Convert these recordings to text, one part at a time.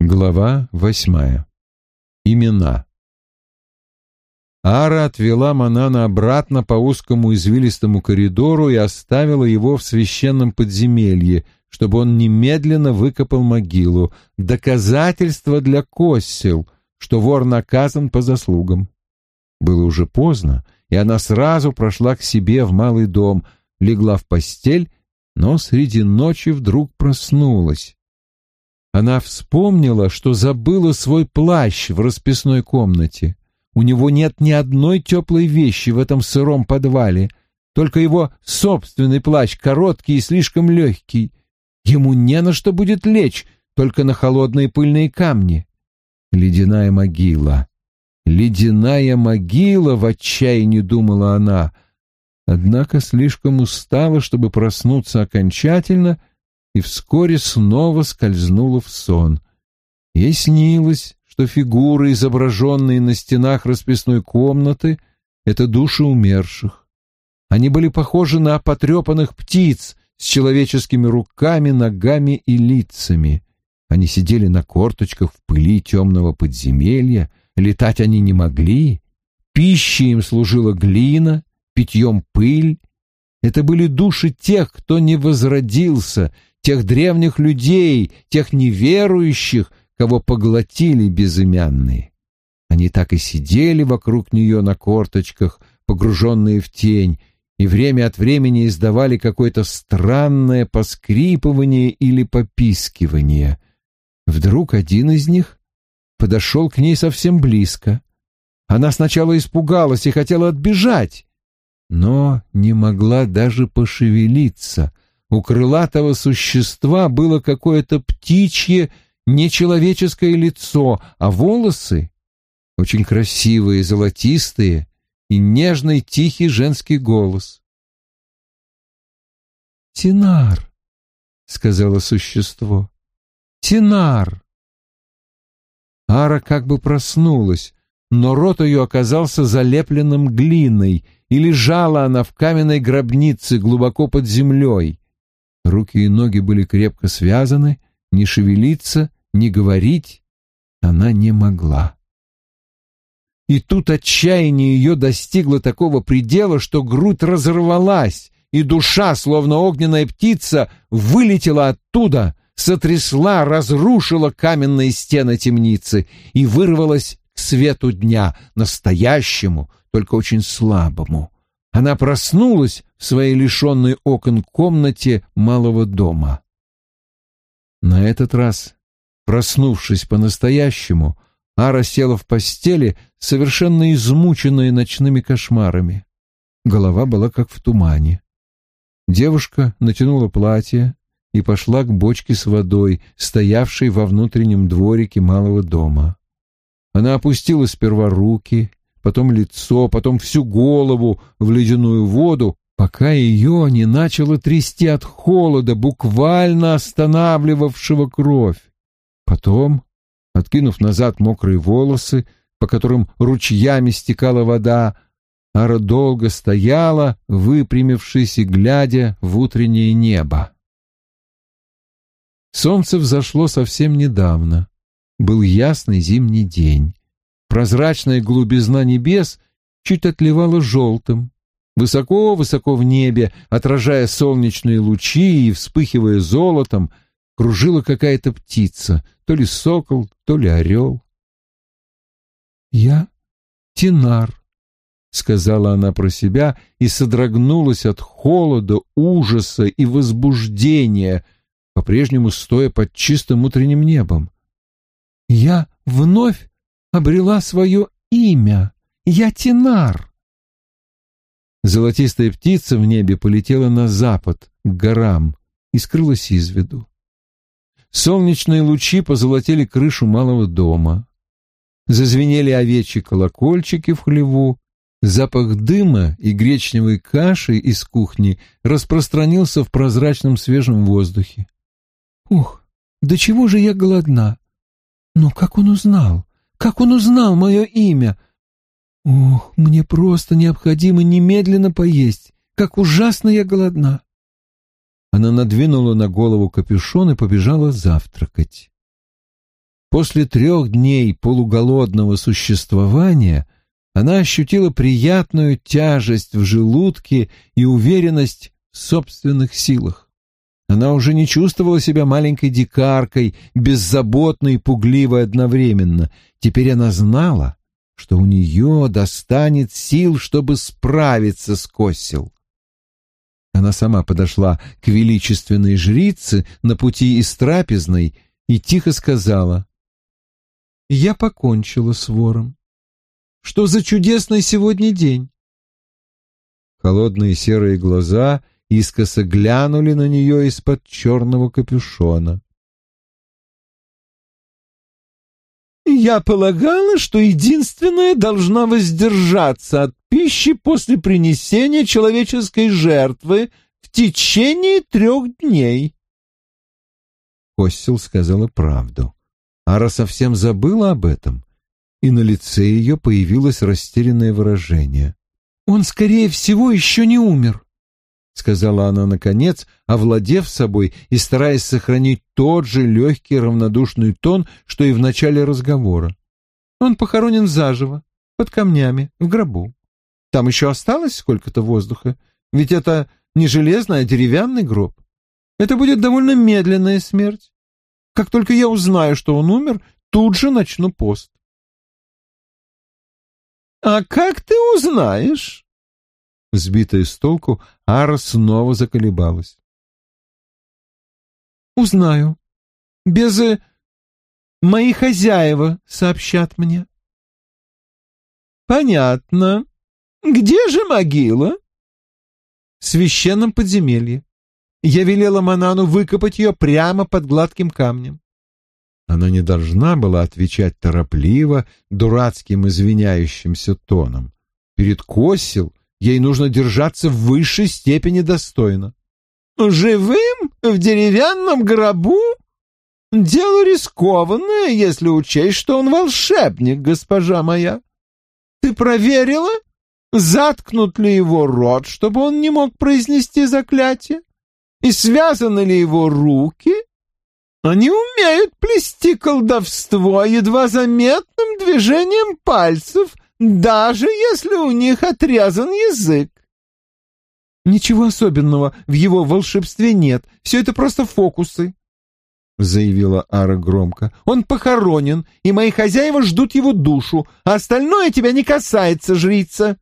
Глава восьмая. Имена. Ара отвела Манана обратно по узкому извилистому коридору и оставила его в священном подземелье, чтобы он немедленно выкопал могилу, доказательство для Коссил, что вор наказан по заслугам. Было уже поздно, и она сразу прошла к себе в малый дом, легла в постель, но среди ночи вдруг проснулась. Она вспомнила, что забыла свой плащ в расписной комнате. У него нет ни одной теплой вещи в этом сыром подвале, только его собственный плащ короткий и слишком легкий. Ему не на что будет лечь, только на холодные пыльные камни. Ледяная могила. Ледяная могила, в отчаянии думала она. Однако слишком устала, чтобы проснуться окончательно — и вскоре снова скользнула в сон. Ей снилось, что фигуры, изображенные на стенах расписной комнаты, — это души умерших. Они были похожи на потрепанных птиц с человеческими руками, ногами и лицами. Они сидели на корточках в пыли темного подземелья, летать они не могли, пищей им служила глина, питьем пыль. Это были души тех, кто не возродился, тех древних людей, тех неверующих, кого поглотили безымянные. Они так и сидели вокруг нее на корточках, погруженные в тень, и время от времени издавали какое-то странное поскрипывание или попискивание. Вдруг один из них подошел к ней совсем близко. Она сначала испугалась и хотела отбежать, но не могла даже пошевелиться — у крылатого существа было какое-то птичье, нечеловеческое лицо, а волосы — очень красивые, золотистые, и нежный тихий женский голос. «Тинар», — сказала существо, — «Тинар». Ара как бы проснулась, но рот ее оказался залепленным глиной, и лежала она в каменной гробнице глубоко под землей. Руки и ноги были крепко связаны, не шевелиться, не говорить она не могла. И тут отчаяние ее достигло такого предела, что грудь разорвалась, и душа, словно огненная птица, вылетела оттуда, сотрясла, разрушила каменные стены темницы и вырвалась к свету дня, настоящему, только очень слабому. Она проснулась в своей лишенной окон комнате малого дома. На этот раз, проснувшись по-настоящему, Ара села в постели, совершенно измученная ночными кошмарами. Голова была как в тумане. Девушка натянула платье и пошла к бочке с водой, стоявшей во внутреннем дворике малого дома. Она опустила сперва руки, потом лицо, потом всю голову в ледяную воду, пока ее не начало трясти от холода, буквально останавливавшего кровь. Потом, откинув назад мокрые волосы, по которым ручьями стекала вода, Ара долго стояла, выпрямившись и глядя в утреннее небо. Солнце взошло совсем недавно. Был ясный зимний день. Прозрачная глубизна небес чуть отливала желтым. Высоко-высоко в небе, отражая солнечные лучи и вспыхивая золотом, кружила какая-то птица, то ли сокол, то ли орел. «Я Тинар», — сказала она про себя и содрогнулась от холода, ужаса и возбуждения, по-прежнему стоя под чистым утренним небом. «Я вновь обрела свое имя. Я Тинар. Золотистая птица в небе полетела на запад, к горам, и скрылась из виду. Солнечные лучи позолотили крышу малого дома. Зазвенели овечьи колокольчики в хлеву, запах дыма и гречневой каши из кухни распространился в прозрачном свежем воздухе. Ух, до чего же я голодна! Но как он узнал? Как он узнал мое имя? Ох, мне просто необходимо немедленно поесть. Как ужасно я голодна. Она надвинула на голову капюшон и побежала завтракать. После трех дней полуголодного существования она ощутила приятную тяжесть в желудке и уверенность в собственных силах. Она уже не чувствовала себя маленькой дикаркой, беззаботной и пугливой одновременно. Теперь она знала, что у нее достанет сил, чтобы справиться с Косил. Она сама подошла к величественной жрице на пути из трапезной и тихо сказала, «Я покончила с вором. Что за чудесный сегодня день?» Холодные серые глаза искоса глянули на нее из-под черного капюшона. Я полагала, что единственная должна воздержаться от пищи после принесения человеческой жертвы в течение трех дней. Костел сказала правду. Ара совсем забыла об этом, и на лице ее появилось растерянное выражение. «Он, скорее всего, еще не умер», — сказала она наконец, овладев собой и стараясь сохранить тот же легкий равнодушный тон, что и в начале разговора. «Он похоронен заживо, под камнями, в гробу. Там еще осталось сколько-то воздуха, ведь это не железный, а деревянный гроб. Это будет довольно медленная смерть. Как только я узнаю, что он умер, тут же начну пост». «А как ты узнаешь?» Сбитая с толку, Ара снова заколебалась. «Узнаю. Без... Э, мои хозяева сообщат мне». «Понятно. Где же могила?» «В священном подземелье. Я велела Манану выкопать ее прямо под гладким камнем». Она не должна была отвечать торопливо, дурацким извиняющимся тоном. Перед Косил Ей нужно держаться в высшей степени достойно. «Живым? В деревянном гробу? Дело рискованное, если учесть, что он волшебник, госпожа моя. Ты проверила, заткнут ли его рот, чтобы он не мог произнести заклятие? И связаны ли его руки?» Они умеют плести колдовство едва заметным движением пальцев, даже если у них отрезан язык. Ничего особенного в его волшебстве нет, все это просто фокусы, — заявила Ара громко. «Он похоронен, и мои хозяева ждут его душу, а остальное тебя не касается, жрица!»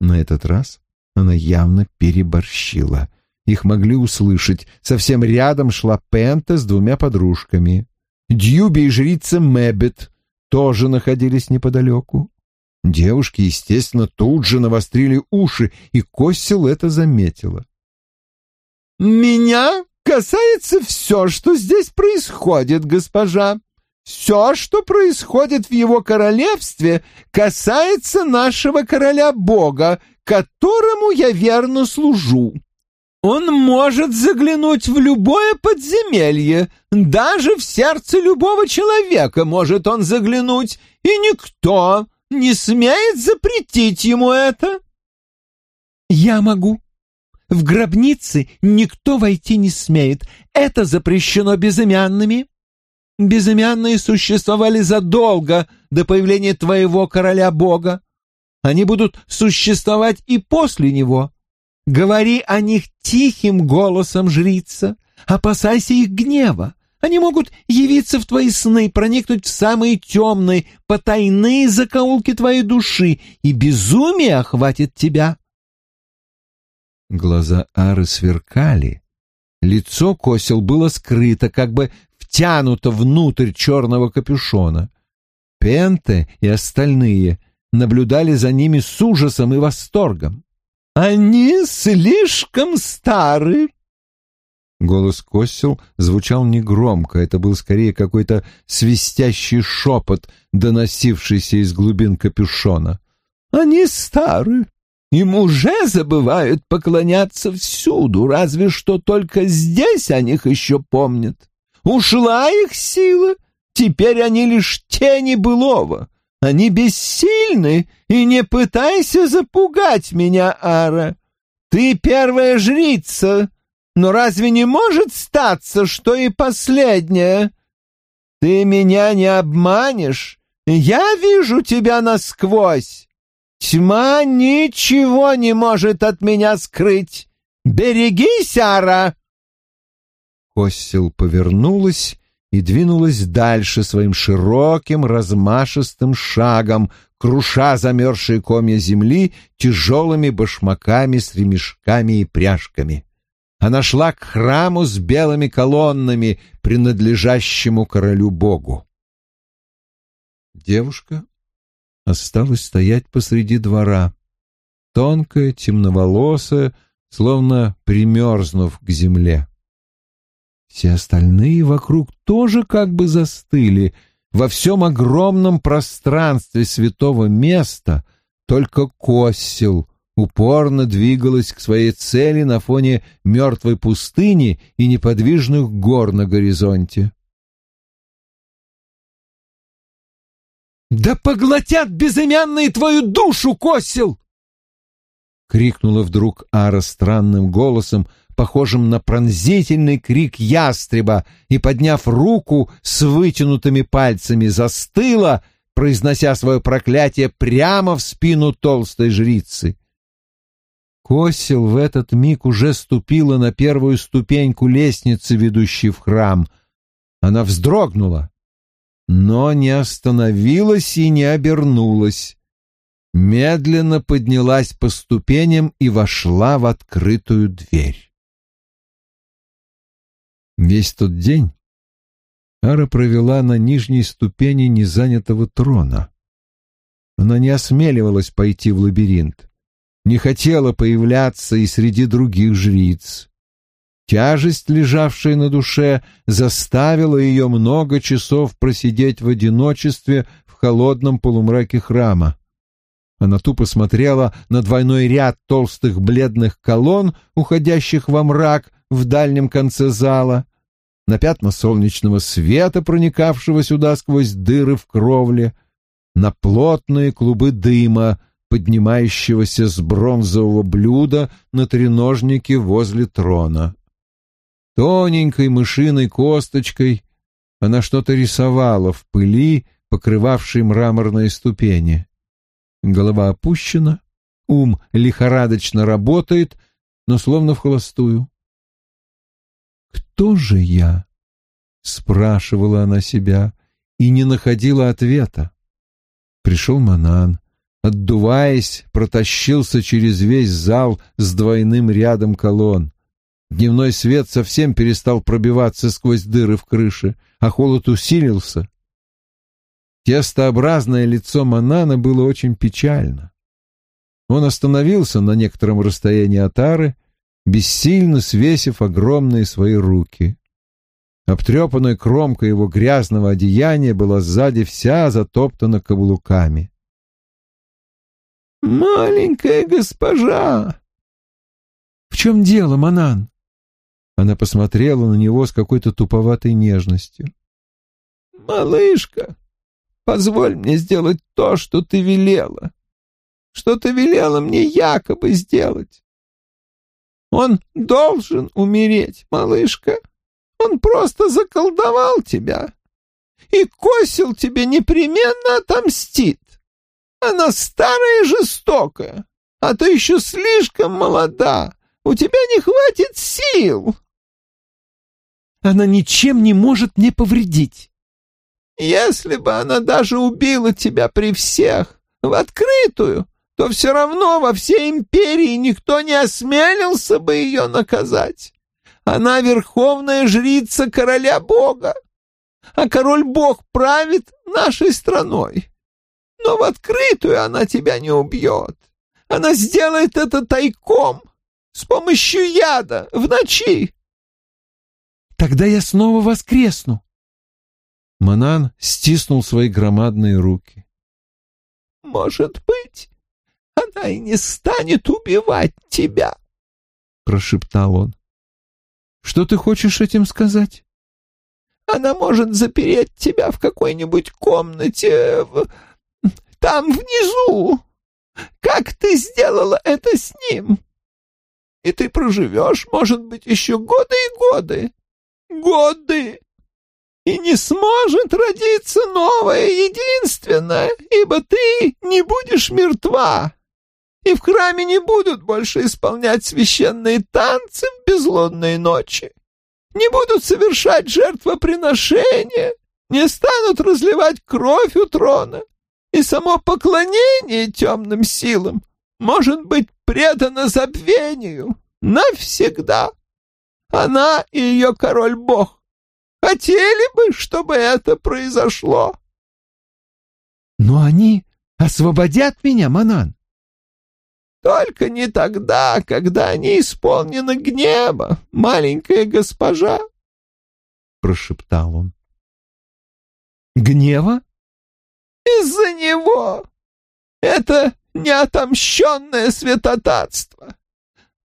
На этот раз она явно переборщила. Их могли услышать. Совсем рядом шла Пента с двумя подружками. Дьюби и жрица Мэббет тоже находились неподалеку. Девушки, естественно, тут же навострили уши, и Косил это заметила. «Меня касается все, что здесь происходит, госпожа. Все, что происходит в его королевстве, касается нашего короля-бога, которому я верно служу. Он может заглянуть в любое подземелье, даже в сердце любого человека может он заглянуть, и никто не смеет запретить ему это. Я могу. В гробнице никто войти не смеет. Это запрещено безымянными. Безымянные существовали задолго до появления твоего короля-бога. Они будут существовать и после него. Говори о них тихим голосом, жрица. Опасайся их гнева. Они могут явиться в твои сны, проникнуть в самые темные, потайные закоулки твоей души, и безумие охватит тебя. Глаза Ары сверкали. Лицо Косил было скрыто, как бы втянуто внутрь черного капюшона. Пенте и остальные наблюдали за ними с ужасом и восторгом. «Они слишком стары!» Голос Косил звучал негромко, это был скорее какой-то свистящий шепот, доносившийся из глубин капюшона. «Они стары, им уже забывают поклоняться всюду, разве что только здесь о них еще помнят. Ушла их сила, теперь они лишь тени былого. Они бессильны, и не пытайся запугать меня, Ара. Ты первая жрица, но разве не может статься, что и последняя? Ты меня не обманешь. Я вижу тебя насквозь. Тьма ничего не может от меня скрыть. Берегись, Ара!» Косил повернулась и двинулась дальше своим широким размашистым шагом, круша замерзшие комья земли тяжелыми башмаками с ремешками и пряжками. Она шла к храму с белыми колоннами, принадлежащему королю-богу. Девушка осталась стоять посреди двора, тонкая, темноволосая, словно примерзнув к земле. Все остальные вокруг тоже как бы застыли. Во всем огромном пространстве святого места только Косил упорно двигалась к своей цели на фоне мертвой пустыни и неподвижных гор на горизонте. «Да поглотят безымянные твою душу, Косил!» — крикнула вдруг Ара странным голосом, похожим на пронзительный крик ястреба, и, подняв руку с вытянутыми пальцами, застыла, произнося свое проклятие прямо в спину толстой жрицы. Косил в этот миг уже ступила на первую ступеньку лестницы, ведущей в храм. Она вздрогнула, но не остановилась и не обернулась. Медленно поднялась по ступеням и вошла в открытую дверь. Весь тот день Ара провела на нижней ступени незанятого трона. Она не осмеливалась пойти в лабиринт, не хотела появляться и среди других жриц. Тяжесть, лежавшая на душе, заставила ее много часов просидеть в одиночестве в холодном полумраке храма. Она тупо смотрела на двойной ряд толстых бледных колонн, уходящих во мрак, в дальнем конце зала, на пятна солнечного света, проникавшего сюда сквозь дыры в кровле, на плотные клубы дыма, поднимающегося с бронзового блюда на треножнике возле трона. Тоненькой мышиной косточкой она что-то рисовала в пыли, покрывавшей мраморные ступени. Голова опущена, ум лихорадочно работает, но словно в холостую кто же я? Спрашивала она себя и не находила ответа. Пришел Манан, отдуваясь, протащился через весь зал с двойным рядом колонн. Дневной свет совсем перестал пробиваться сквозь дыры в крыше, а холод усилился. Тестообразное лицо Манана было очень печально. Он остановился на некотором расстоянии от Ары бессильно свесив огромные свои руки. Обтрепанная кромка его грязного одеяния была сзади вся затоптана каблуками. «Маленькая госпожа!» «В чем дело, Манан?» Она посмотрела на него с какой-то туповатой нежностью. «Малышка, позволь мне сделать то, что ты велела, что ты велела мне якобы сделать. Он должен умереть, малышка. Он просто заколдовал тебя. И Косил тебе непременно отомстит. Она старая и жестокая, а ты еще слишком молода. У тебя не хватит сил. Она ничем не может мне повредить. Если бы она даже убила тебя при всех, в открытую, то все равно во всей империи никто не осмелился бы ее наказать. Она верховная жрица короля бога, а король-бог правит нашей страной. Но в открытую она тебя не убьет. Она сделает это тайком, с помощью яда, в ночи. Тогда я снова воскресну. Манан стиснул свои громадные руки. Может быть, она и не станет убивать тебя, — прошептал он. — Что ты хочешь этим сказать? — Она может запереть тебя в какой-нибудь комнате в... там внизу, как ты сделала это с ним. И ты проживешь, может быть, еще годы и годы. Годы! и не сможет родиться новое единственное, ибо ты не будешь мертва, и в храме не будут больше исполнять священные танцы в безлунные ночи, не будут совершать жертвоприношения, не станут разливать кровь у трона, и само поклонение темным силам может быть предано забвению навсегда. Она и ее король-бог хотели бы, чтобы это произошло. Но они освободят меня, Манан. Только не тогда, когда они исполнены гнева, маленькая госпожа, — прошептал он. Гнева? Из-за него. Это неотомщенное святотатство.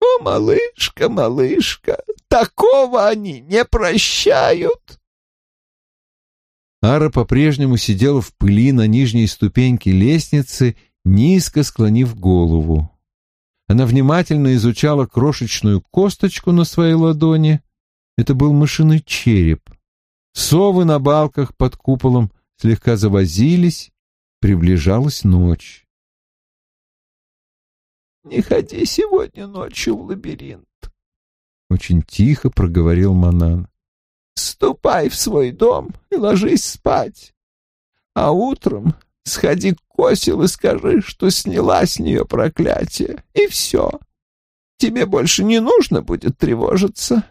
О, малышка, малышка, такого они не прощают. Ара по-прежнему сидела в пыли на нижней ступеньке лестницы, низко склонив голову. Она внимательно изучала крошечную косточку на своей ладони. Это был мышиный череп. Совы на балках под куполом слегка завозились, приближалась ночь. «Не ходи сегодня ночью в лабиринт», — очень тихо проговорил Манан. «Ступай в свой дом и ложись спать, а утром Сходи к косил и скажи, что сняла с нее проклятие, и все. Тебе больше не нужно будет тревожиться.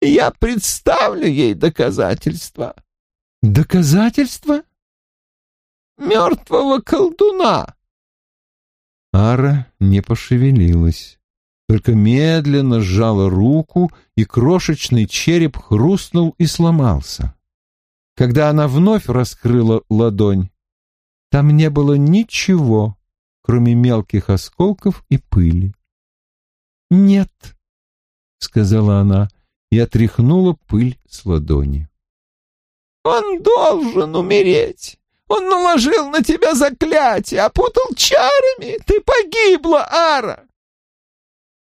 Я представлю ей доказательства. Доказательства? Мертвого колдуна. Ара не пошевелилась, только медленно сжала руку, и крошечный череп хрустнул и сломался. Когда она вновь раскрыла ладонь, там не было ничего, кроме мелких осколков и пыли. «Нет», — сказала она и отряхнула пыль с ладони. «Он должен умереть! Он наложил на тебя заклятие, опутал чарами! Ты погибла, Ара!»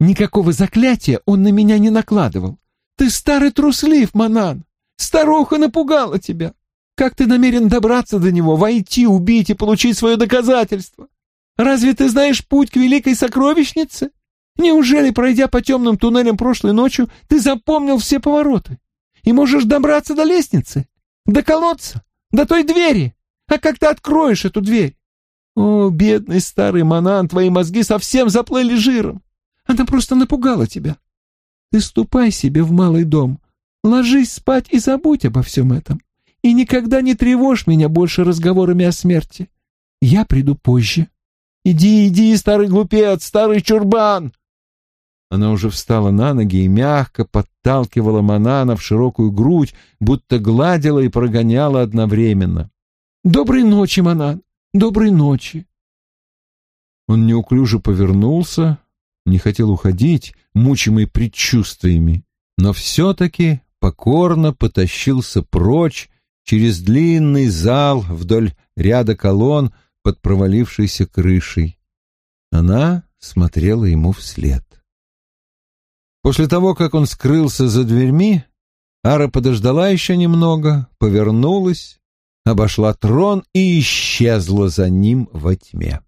«Никакого заклятия он на меня не накладывал. Ты старый труслив, Манан! Старуха напугала тебя! Как ты намерен добраться до него, войти, убить и получить свое доказательство? Разве ты знаешь путь к великой сокровищнице? Неужели, пройдя по темным туннелям прошлой ночью, ты запомнил все повороты и можешь добраться до лестницы, до колодца, до той двери? А как ты откроешь эту дверь? О, бедный старый Манан, твои мозги совсем заплыли жиром. Она просто напугала тебя. Ты ступай себе в малый дом, ложись спать и забудь обо всем этом и никогда не тревожь меня больше разговорами о смерти. Я приду позже. Иди, иди, старый глупец, старый чурбан!» Она уже встала на ноги и мягко подталкивала Манана в широкую грудь, будто гладила и прогоняла одновременно. «Доброй ночи, Манан! Доброй ночи!» Он неуклюже повернулся, не хотел уходить, мучимый предчувствиями, но все-таки покорно потащился прочь, через длинный зал вдоль ряда колонн под провалившейся крышей. Она смотрела ему вслед. После того, как он скрылся за дверьми, Ара подождала еще немного, повернулась, обошла трон и исчезла за ним во тьме.